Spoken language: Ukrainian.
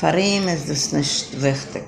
Für ihn ist das nicht wichtig.